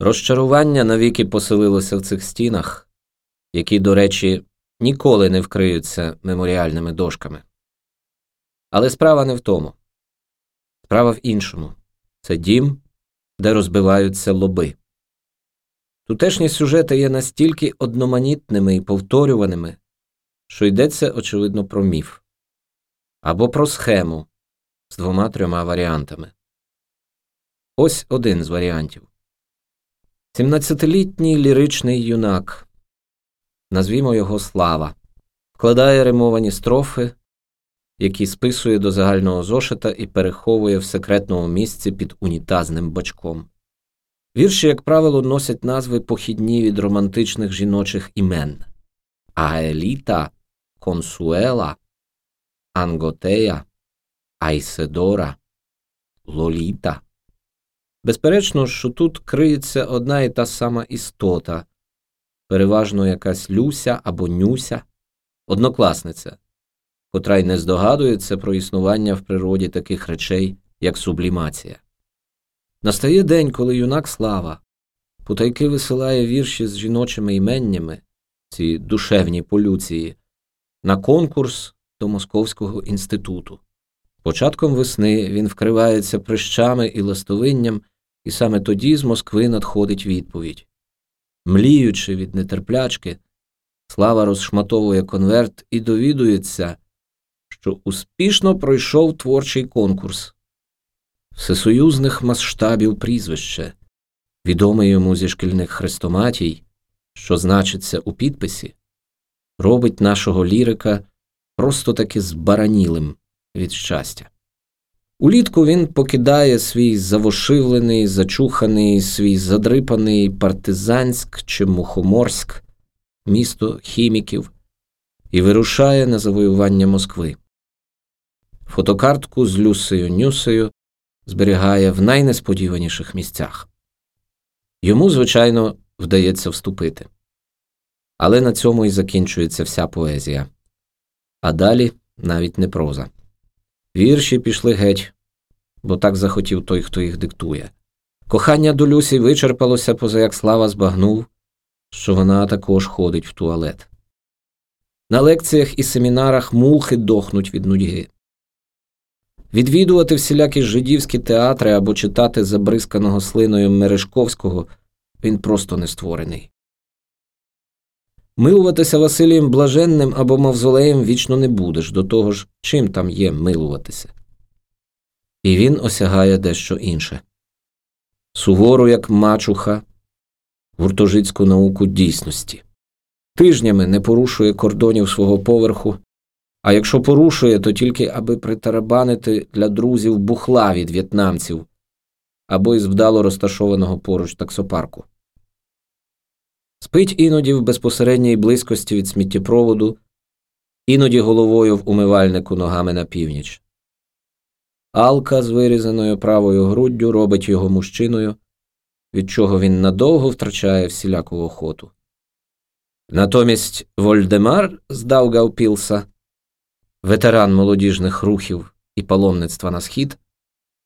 Розчарування навіки поселилося в цих стінах, які, до речі, ніколи не вкриються меморіальними дошками. Але справа не в тому. Справа в іншому це дім, де розбиваються лоби. Тутешні сюжети є настільки одноманітними і повторюваними, що йдеться, очевидно, про міф або про схему з двома трьома варіантами. Ось один з варіантів. 17-літній ліричний юнак, назвімо його Слава, вкладає римовані строфи, які списує до загального зошита і переховує в секретному місці під унітазним бачком. Вірші, як правило, носять назви похідні від романтичних жіночих імен Аеліта, Консуела, Анготея, Айседора, Лоліта. Безперечно, що тут криється одна і та сама істота, переважно якась Люся або Нюся, однокласниця, котра й не здогадується про існування в природі таких речей, як сублімація. Настає день, коли юнак слава потайки висилає вірші з жіночими іменнями, ці душевні полюції, на конкурс до Московського інституту. Початком весни він вкривається прищами і ластовинням, і саме тоді з Москви надходить відповідь. Мліючи від нетерплячки, слава розшматовує конверт і довідується, що успішно пройшов творчий конкурс. Всесоюзних масштабів прізвище, відоме йому зі шкільних хрестоматій, що значиться у підписі, робить нашого лірика просто таки збаранілим від щастя. Улітку він покидає свій завошивлений, зачуханий, свій задрипаний партизанськ чи Мухоморськ, місто хіміків, і вирушає на завоювання Москви. Фотокартку з Люсею Нюсею зберігає в найнесподіваніших місцях. Йому, звичайно, вдається вступити. Але на цьому і закінчується вся поезія. А далі навіть не проза. Вірші пішли геть, бо так захотів той, хто їх диктує. Кохання до Люсі вичерпалося, поза як слава збагнув, що вона також ходить в туалет. На лекціях і семінарах мухи дохнуть від нудьги. Відвідувати всілякі жидівські театри або читати забризканого слиною Мережковського він просто не створений. Милуватися Василієм Блаженним або Мавзолеєм вічно не будеш, до того ж, чим там є милуватися. І він осягає дещо інше сувору, як мачуха, гуртожицьку науку дійсності, тижнями не порушує кордонів свого поверху, а якщо порушує, то тільки аби притарабанити для друзів бухла від в'єтнамців або із вдало розташованого поруч таксопарку. Спить іноді в безпосередній близькості від сміттєпроводу, іноді головою в умивальнику ногами на північ. Алка з вирізаною правою груддю робить його мужчиною, від чого він надовго втрачає всіляку охоту. Натомість Вольдемар з Даугавпілса, ветеран молодіжних рухів і паломництва на схід,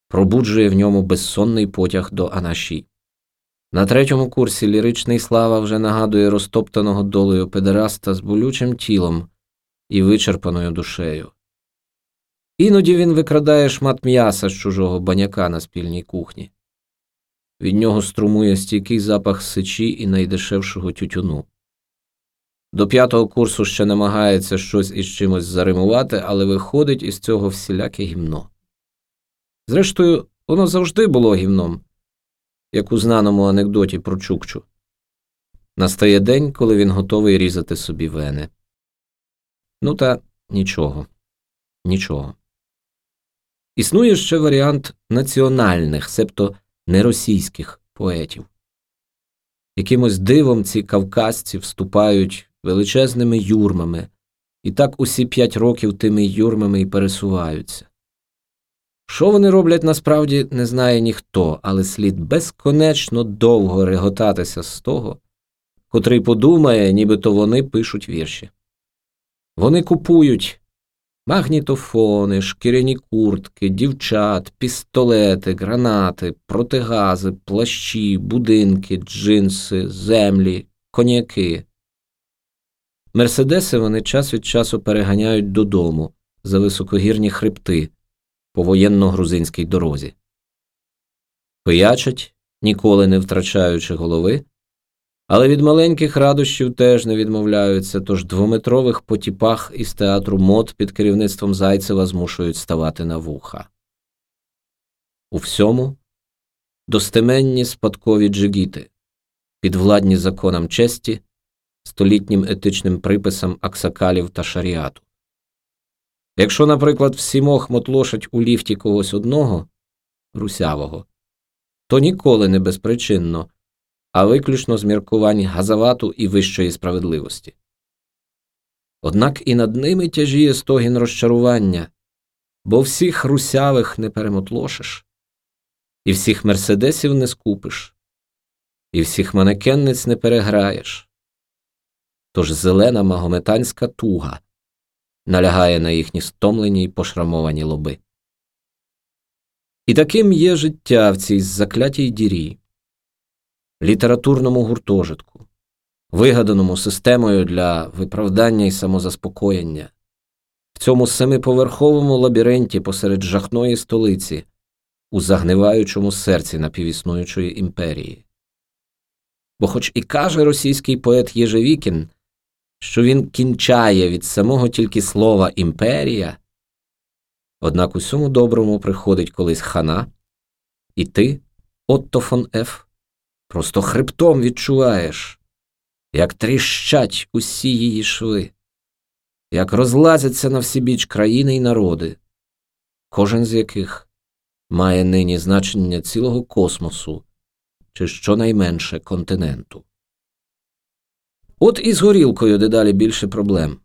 пробуджує в ньому безсонний потяг до Анаші. На третьому курсі ліричний слава вже нагадує розтоптаного долею педераста з болючим тілом і вичерпаною душею. Іноді він викрадає шмат м'яса з чужого баняка на спільній кухні. Від нього струмує стійкий запах сечі і найдешевшого тютюну. До п'ятого курсу ще намагається щось із чимось заримувати, але виходить із цього всіляке гімно. Зрештою, воно завжди було гімном як у знаному анекдоті про Чукчу. Настає день, коли він готовий різати собі вени. Ну та нічого, нічого. Існує ще варіант національних, себто неросійських поетів. Якимось дивом ці кавказці вступають величезними юрмами, і так усі п'ять років тими юрмами й пересуваються. Що вони роблять насправді, не знає ніхто, але слід безконечно довго реготатися з того, котрий подумає, нібито вони пишуть вірші. Вони купують магнітофони, шкіряні куртки, дівчат, пістолети, гранати, протигази, плащі, будинки, джинси, землі, коньяки. Мерседеси вони час від часу переганяють додому за високогірні хребти по воєнно-грузинській дорозі. Пиячать, ніколи не втрачаючи голови, але від маленьких радощів теж не відмовляються, тож двометрових потіпах із театру мод під керівництвом Зайцева змушують ставати на вуха. У всьому достеменні спадкові джигіти, підвладні законам честі, столітнім етичним приписам аксакалів та шаріату. Якщо, наприклад, всімох мотлошать у ліфті когось одного русявого, то ніколи не безпричинно а виключно з міркувань газавату і вищої справедливості. Однак і над ними тяжіє стогін розчарування, бо всіх русявих не перемотлошиш, і всіх мерседесів не скупиш, і всіх манекенниць не переграєш. Тож зелена магометанська туга налягає на їхні стомлені й пошрамовані лоби. І таким є життя в цій заклятій дірі літературному гуртожитку, вигаданому системою для виправдання і самозаспокоєння, в цьому семиповерховому лабіринті посеред жахної столиці, у загниваючому серці напівіснуючої імперії. Бо, хоч і каже російський поет Єжевікін, що він кінчає від самого тільки слова імперія, однак усьому доброму приходить колись хана, і ти, Отто фон Еф, Просто хребтом відчуваєш, як тріщать усі її шви, як розлазяться на всі біч країни й народи, кожен з яких має нині значення цілого космосу чи щонайменше континенту. От і з горілкою дедалі більше проблем.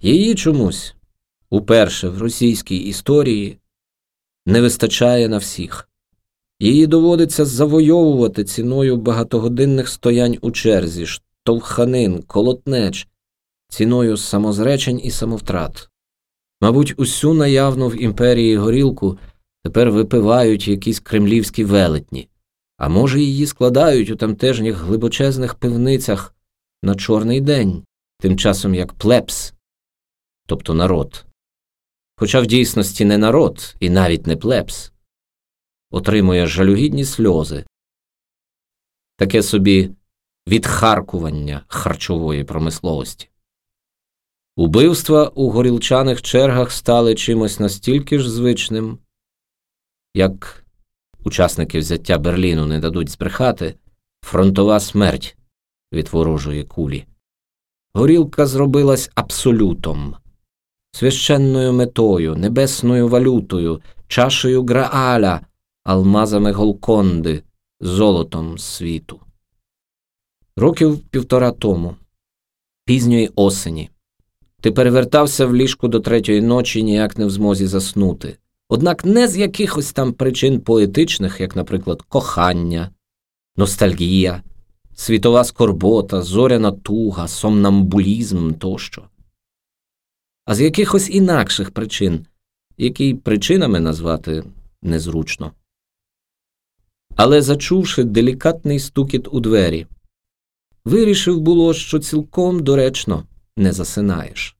Її чомусь уперше в російській історії не вистачає на всіх. Її доводиться завойовувати ціною багатогодинних стоянь у черзі, штовханин, колотнеч, ціною самозречень і самовтрат. Мабуть, усю наявну в імперії горілку тепер випивають якісь кремлівські велетні, а може, її складають у тамтежніх глибочезних пивницях на чорний день, тим часом як плепс, тобто народ. Хоча в дійсності не народ і навіть не плепс отримує жалюгідні сльози, таке собі відхаркування харчової промисловості. Убивства у горілчаних чергах стали чимось настільки ж звичним, як учасники взяття Берліну не дадуть збрехати фронтова смерть від ворожої кулі. Горілка зробилась абсолютом, священною метою, небесною валютою, чашею Грааля алмазами Голконди, золотом світу. Років півтора тому, пізньої осені, ти перевертався в ліжку до третьої ночі, ніяк не в змозі заснути. Однак не з якихось там причин поетичних, як, наприклад, кохання, ностальгія, світова скорбота, зоряна туга, сомнамбулізм тощо, а з якихось інакших причин, які причинами назвати незручно але, зачувши делікатний стукіт у двері, вирішив було, що цілком доречно не засинаєш.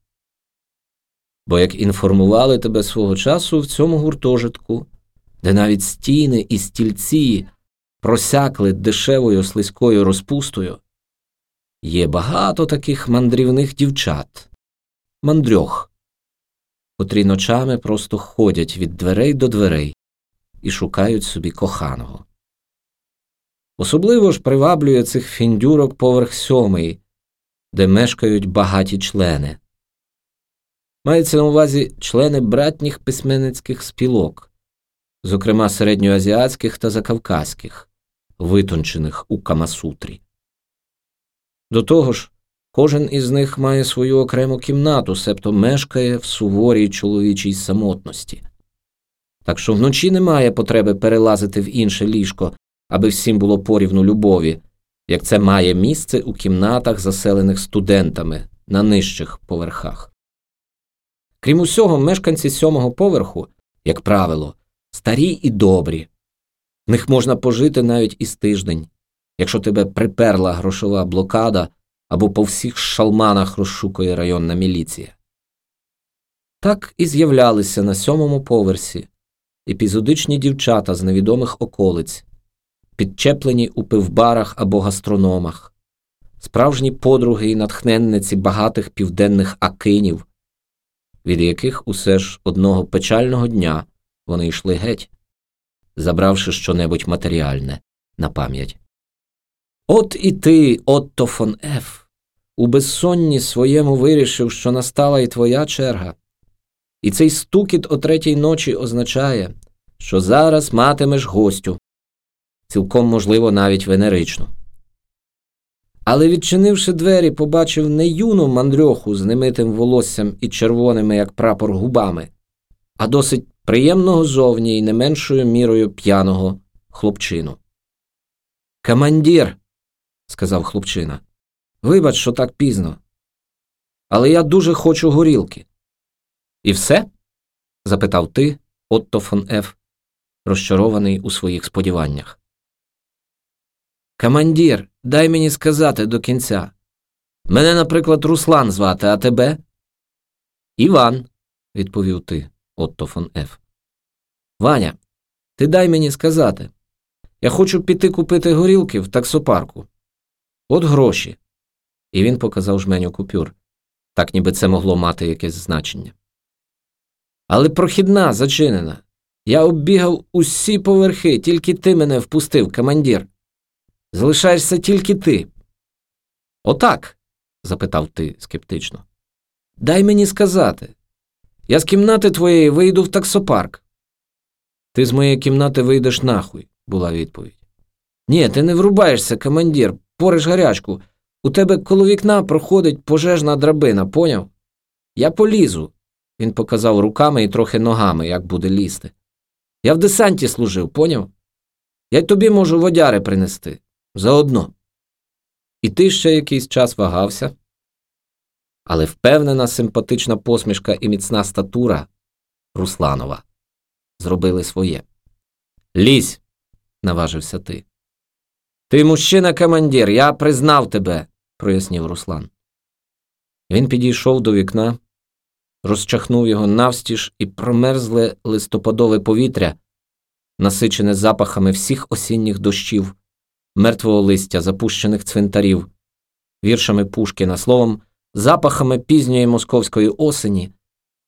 Бо як інформували тебе свого часу в цьому гуртожитку, де навіть стіни і стільці просякли дешевою слизькою розпустою, є багато таких мандрівних дівчат, мандрьох, котрі ночами просто ходять від дверей до дверей і шукають собі коханого. Особливо ж приваблює цих фіндюрок поверх сьомий, де мешкають багаті члени. Мається на увазі члени братніх письменницьких спілок, зокрема середньоазіатських та закавказьких, витончених у Камасутрі. До того ж, кожен із них має свою окрему кімнату, себто мешкає в суворій чоловічій самотності. Так що вночі немає потреби перелазити в інше ліжко аби всім було порівну любові, як це має місце у кімнатах, заселених студентами на нижчих поверхах. Крім усього, мешканці сьомого поверху, як правило, старі і добрі. В них можна пожити навіть із тиждень, якщо тебе приперла грошова блокада або по всіх шалманах розшукує районна міліція. Так і з'являлися на сьомому поверсі епізодичні дівчата з невідомих околиць, підчеплені у пивбарах або гастрономах, справжні подруги і натхненниці багатих південних акинів, від яких усе ж одного печального дня вони йшли геть, забравши щонебудь матеріальне на пам'ять. От і ти, Отто фон Еф, у безсонні своєму вирішив, що настала і твоя черга. І цей стукіт о третій ночі означає, що зараз матимеш гостю, цілком можливо навіть венеричну. Але, відчинивши двері, побачив не юну мандрьоху з немитим волоссям і червоними, як прапор, губами, а досить приємного зовні і не меншою мірою п'яного хлопчину. Командір, сказав хлопчина, вибач, що так пізно. Але я дуже хочу горілки. І все? запитав ти, Отто фон Еф, розчарований у своїх сподіваннях. Командір, дай мені сказати до кінця. Мене, наприклад, Руслан звати, а тебе? Іван, відповів ти, Отто фон Еф. Ваня, ти дай мені сказати. Я хочу піти купити горілки в таксопарку. От гроші. І він показав жменю купюр, так ніби це могло мати якесь значення. Але прохідна зачинена. Я оббігав усі поверхи, тільки ти мене впустив, командір. Залишаєшся тільки ти. Отак? запитав ти скептично. Дай мені сказати. Я з кімнати твоєї вийду в таксопарк. Ти з моєї кімнати вийдеш нахуй, була відповідь. Ні, ти не врубаєшся, командір, пориш гарячку. У тебе коло вікна проходить пожежна драбина, поняв? Я полізу. Він показав руками і трохи ногами, як буде лізти. Я в десанті служив, поняв? Я й тобі можу водяри принести. Заодно. І ти ще якийсь час вагався. Але впевнена, симпатична посмішка і міцна статура Русланова зробили своє. Лізь, наважився ти. Ти мужчина командир, я признав тебе, прояснив Руслан. Він підійшов до вікна, розчахнув його навстіж і промерзле листопадове повітря, насичене запахами всіх осінніх дощів, мертвого листя, запущених цвинтарів, віршами Пушкіна, словом, запахами пізньої московської осені,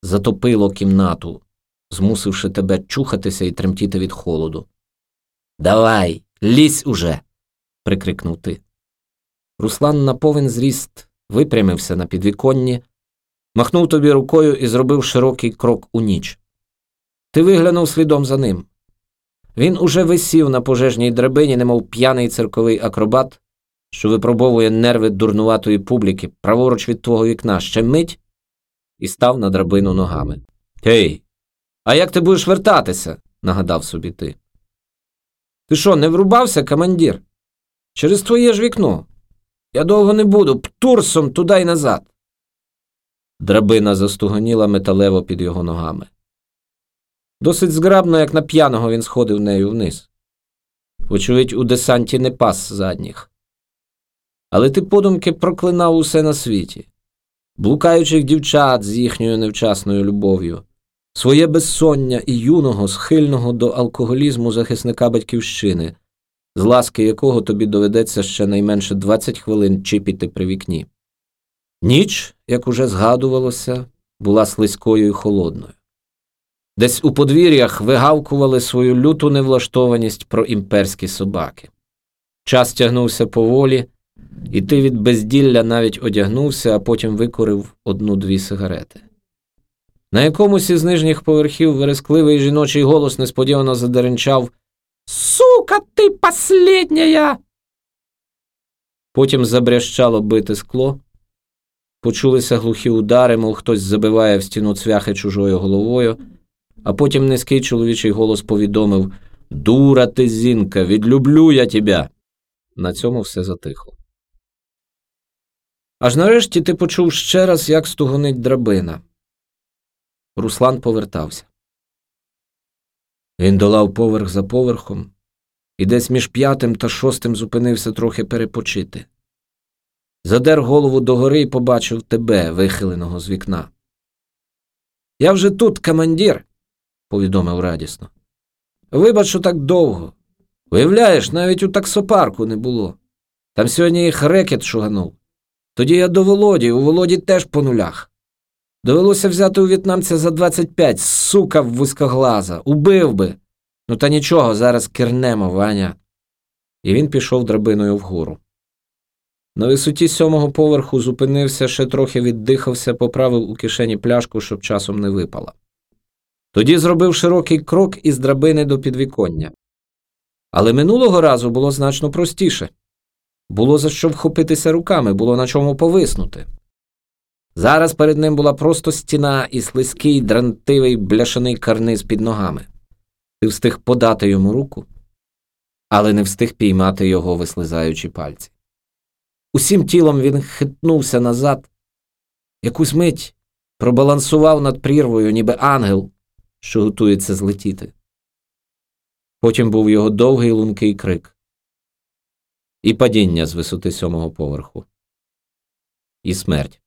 затопило кімнату, змусивши тебе чухатися і тремтіти від холоду. Давай, лізь уже. прикрикнув ти. Руслан на повен зріст випрямився на підвіконні, махнув тобі рукою і зробив широкий крок у ніч. Ти виглянув слідом за ним. Він уже висів на пожежній драбині, немов п'яний цирковий акробат, що випробовує нерви дурнуватої публіки праворуч від твого вікна ще мить і став на драбину ногами. Гей, а як ти будеш вертатися? нагадав собі ти. Ти що, не врубався, командір? Через твоє ж вікно. Я довго не буду, птурсом туди й назад. Драбина застугоніла металево під його ногами. Досить зграбно, як на п'яного, він сходив нею вниз. Вочевидь, у десанті не пас задніх. Але ти подумки проклинав усе на світі, блукаючих дівчат з їхньою невчасною любов'ю, своє безсоння і юного, схильного до алкоголізму захисника батьківщини, з ласки якого тобі доведеться ще найменше 20 хвилин чіпіти при вікні. Ніч, як уже згадувалося, була слизькою і холодною. Десь у подвір'ях вигавкували свою люту невлаштованість про імперські собаки. Час тягнувся поволі, і ти від безділля навіть одягнувся, а потім викурив одну-дві сигарети. На якомусь із нижніх поверхів верескливий жіночий голос несподівано задеренчав Сука, ти последняя! Потім забрящало бите скло, почулися глухі удари, мов хтось забиває в стіну цвяхи чужою головою а потім низький чоловічий голос повідомив Дура ти, зінка, відлюблю я тебе. На цьому все затихло. Аж нарешті ти почув ще раз, як стугонить драбина. Руслан повертався. Він долав поверх за поверхом і десь між п'ятим та шостим зупинився трохи перепочити. Задер голову догори і побачив тебе, вихиленого з вікна. Я вже тут, командир, повідомив радісно. Вибач, що так довго. Уявляєш, навіть у таксопарку не було. Там сьогодні їх рекет шуганув. Тоді я до Володі, у Володі теж по нулях. Довелося взяти у в'єтнамця за 25, сука в вузькоглаза, убив би. Ну та нічого, зараз кирнемо, Ваня. І він пішов драбиною вгору. На висоті сьомого поверху зупинився, ще трохи віддихався, поправив у кишені пляшку, щоб часом не випала. Тоді зробив широкий крок із драбини до підвіконня. Але минулого разу було значно простіше було за що вхопитися руками, було на чому повиснути. Зараз перед ним була просто стіна і слизький, дрантивий бляшаний карниз під ногами. Ти встиг подати йому руку, але не встиг піймати його, вислизаючи пальці. Усім тілом він хитнувся назад, якусь мить пробалансував над прірвою, ніби ангел, що готується злетіти. Потім був його довгий лункий крик і падіння з висоти сьомого поверху, і смерть.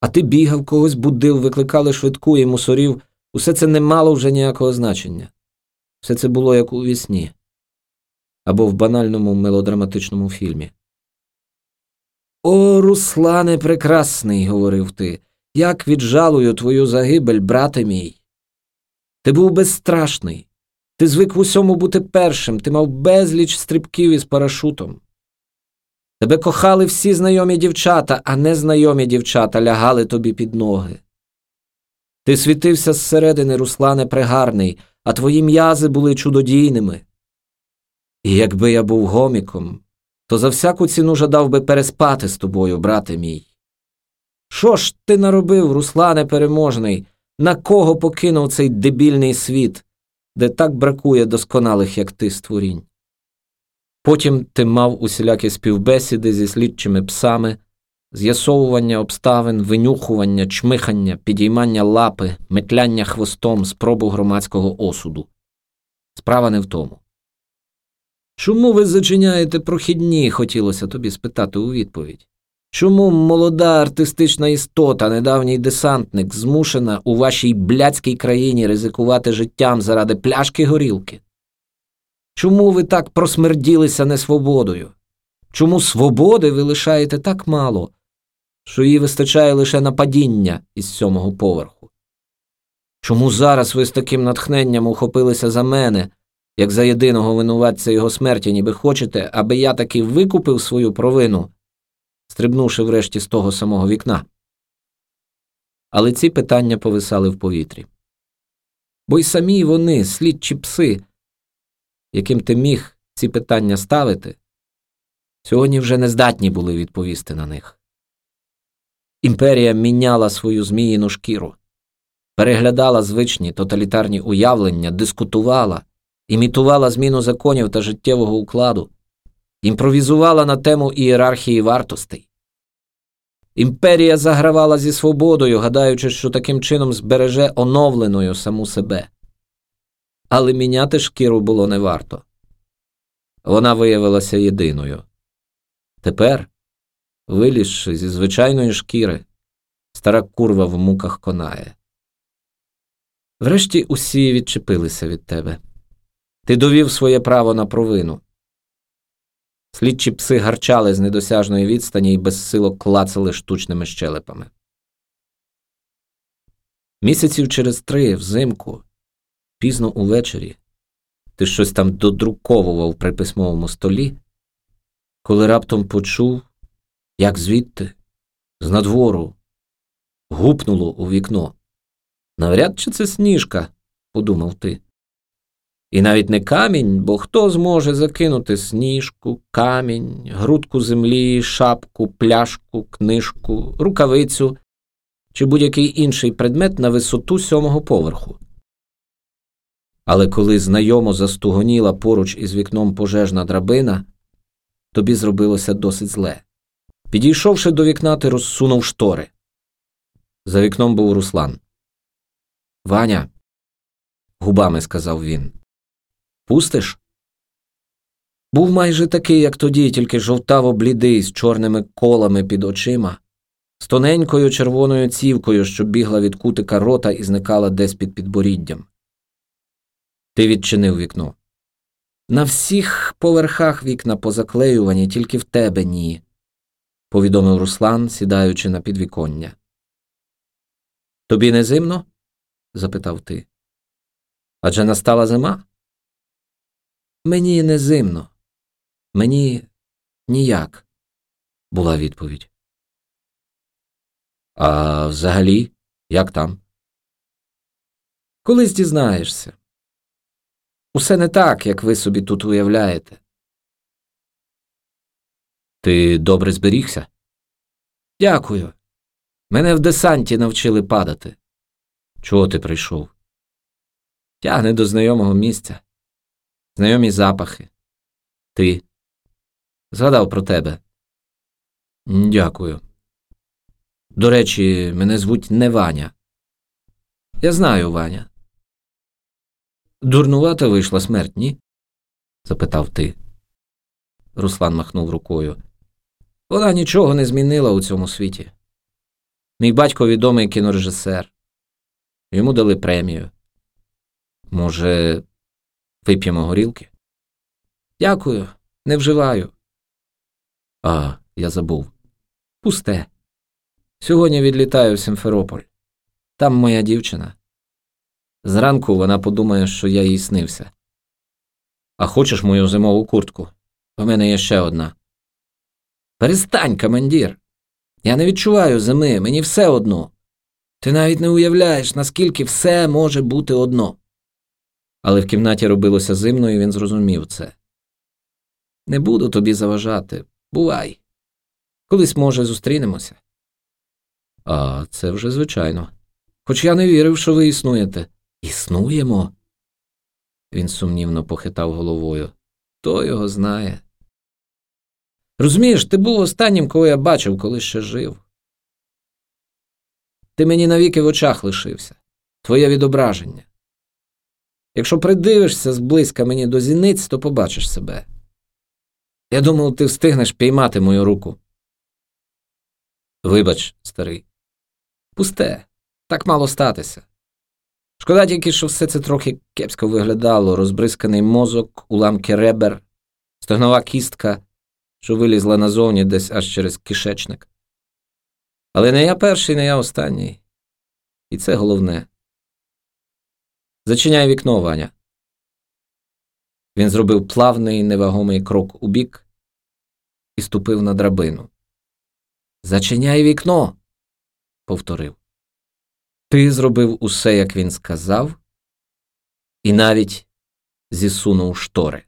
А ти бігав, когось будив, викликали швидку і мусорів. Усе це не мало вже ніякого значення. Все це було як у вісні або в банальному мелодраматичному фільмі. О, Руслане прекрасний, говорив ти, як віджалую твою загибель, брате мій. Ти був безстрашний, ти звик в усьому бути першим, ти мав безліч стрибків із парашутом. Тебе кохали всі знайомі дівчата, а незнайомі дівчата лягали тобі під ноги. Ти світився зсередини, Руслане, прегарний, а твої м'язи були чудодійними. І якби я був гоміком, то за всяку ціну жадав би переспати з тобою, брате мій. Що ж ти наробив, Руслане переможний, на кого покинув цей дебільний світ, де так бракує досконалих, як ти створінь? Потім ти мав усілякі співбесіди зі слідчими псами, з'ясовування обставин, винюхування, чмихання, підіймання лапи, метляння хвостом, спробу громадського осуду. Справа не в тому. Чому ви зачиняєте прохідні? хотілося тобі спитати у відповідь. Чому молода артистична істота, недавній десантник, змушена у вашій блядській країні ризикувати життям заради пляшки горілки? Чому ви так просмерділися несвободою? Чому свободи ви лишаєте так мало, що їй вистачає лише на падіння із сьомого поверху? Чому зараз ви з таким натхненням ухопилися за мене, як за єдиного винуватця його смерті, ніби хочете, аби я таки викупив свою провину, стрибнувши врешті з того самого вікна? Але ці питання повисали в повітрі. Бо й самі вони, слідчі пси, яким ти міг ці питання ставити, сьогодні вже не здатні були відповісти на них. Імперія міняла свою зміїну шкіру, переглядала звичні тоталітарні уявлення, дискутувала, імітувала зміну законів та життєвого укладу, імпровізувала на тему ієрархії вартостей. Імперія загравала зі свободою, гадаючи, що таким чином збереже оновленою саму себе. Але міняти шкіру було не варто. Вона виявилася єдиною. Тепер, вилізши зі звичайної шкіри, стара курва в муках конає. Врешті усі відчепилися від тебе. Ти довів своє право на провину. Слідчі пси гарчали з недосяжної відстані і безсило клацали штучними щелепами. Місяців через три взимку, пізно увечері, ти щось там додруковував при письмовому столі, коли раптом почув, як звідти, з надвору, гупнуло у вікно. Навряд чи це сніжка, подумав ти. І навіть не камінь, бо хто зможе закинути сніжку, камінь, грудку землі, шапку, пляшку, книжку, рукавицю чи будь-який інший предмет на висоту сьомого поверху. Але коли знайомо застугоніла поруч із вікном пожежна драбина, тобі зробилося досить зле. Підійшовши до вікна, ти розсунув штори. За вікном був Руслан. Ваня, губами сказав він. Пустиш? Був майже такий, як тоді, тільки жовтаво блідий, з чорними колами під очима, з тоненькою червоною цівкою, що бігла від кутика рота і зникала десь під підборіддям. Ти відчинив вікно. На всіх поверхах вікна позаклеювані, тільки в тебе ні, повідомив Руслан, сідаючи на підвіконня. Тобі не зимно? запитав ти. Адже настала зима? Мені не зимно. Мені ніяк, була відповідь. А взагалі, як там? Колись дізнаєшся. Усе не так, як ви собі тут уявляєте. Ти добре зберігся? Дякую. Мене в десанті навчили падати. Чого ти прийшов? Тягне до знайомого місця, знайомі запахи. Ти. Згадав про тебе. Дякую. До речі, мене звуть не Ваня. Я знаю, Ваня. Дурнувата вийшла смерть, ні? запитав ти. Руслан махнув рукою. Вона нічого не змінила у цьому світі. Мій батько відомий кінорежисер. Йому дали премію. Може, вип'ємо горілки? Дякую, не вживаю. А, я забув. Пусте. Сьогодні відлітаю в Симферополь. Там моя дівчина. Зранку вона подумає, що я їй снився. А хочеш мою зимову куртку? У мене є ще одна. Перестань, командір. Я не відчуваю зими, мені все одно. Ти навіть не уявляєш, наскільки все може бути одно. Але в кімнаті робилося зимно, і він зрозумів це. Не буду тобі заважати. Бувай. Колись, може, зустрінемося. А це вже звичайно. Хоч я не вірив, що ви існуєте. Існуємо. Він сумнівно похитав головою. Хто його знає. Розумієш, ти був останнім, кого я бачив, коли ще жив. Ти мені навіки в очах лишився, твоє відображення. Якщо придивишся зблизька мені до зіниць, то побачиш себе. Я думав, ти встигнеш піймати мою руку. Вибач, старий. Пусте, так мало статися. Шкода тільки, що все це трохи кепсько виглядало, розбризканий мозок, уламки ребер, стегнова кістка, що вилізла назовні десь аж через кишечник. Але не я перший, не я останній. І це головне. Зачиняй вікно, Ваня. Він зробив плавний невагомий крок у бік і ступив на драбину. Зачиняй вікно, повторив. Ти зробив усе, як він сказав, і навіть зісунув штори.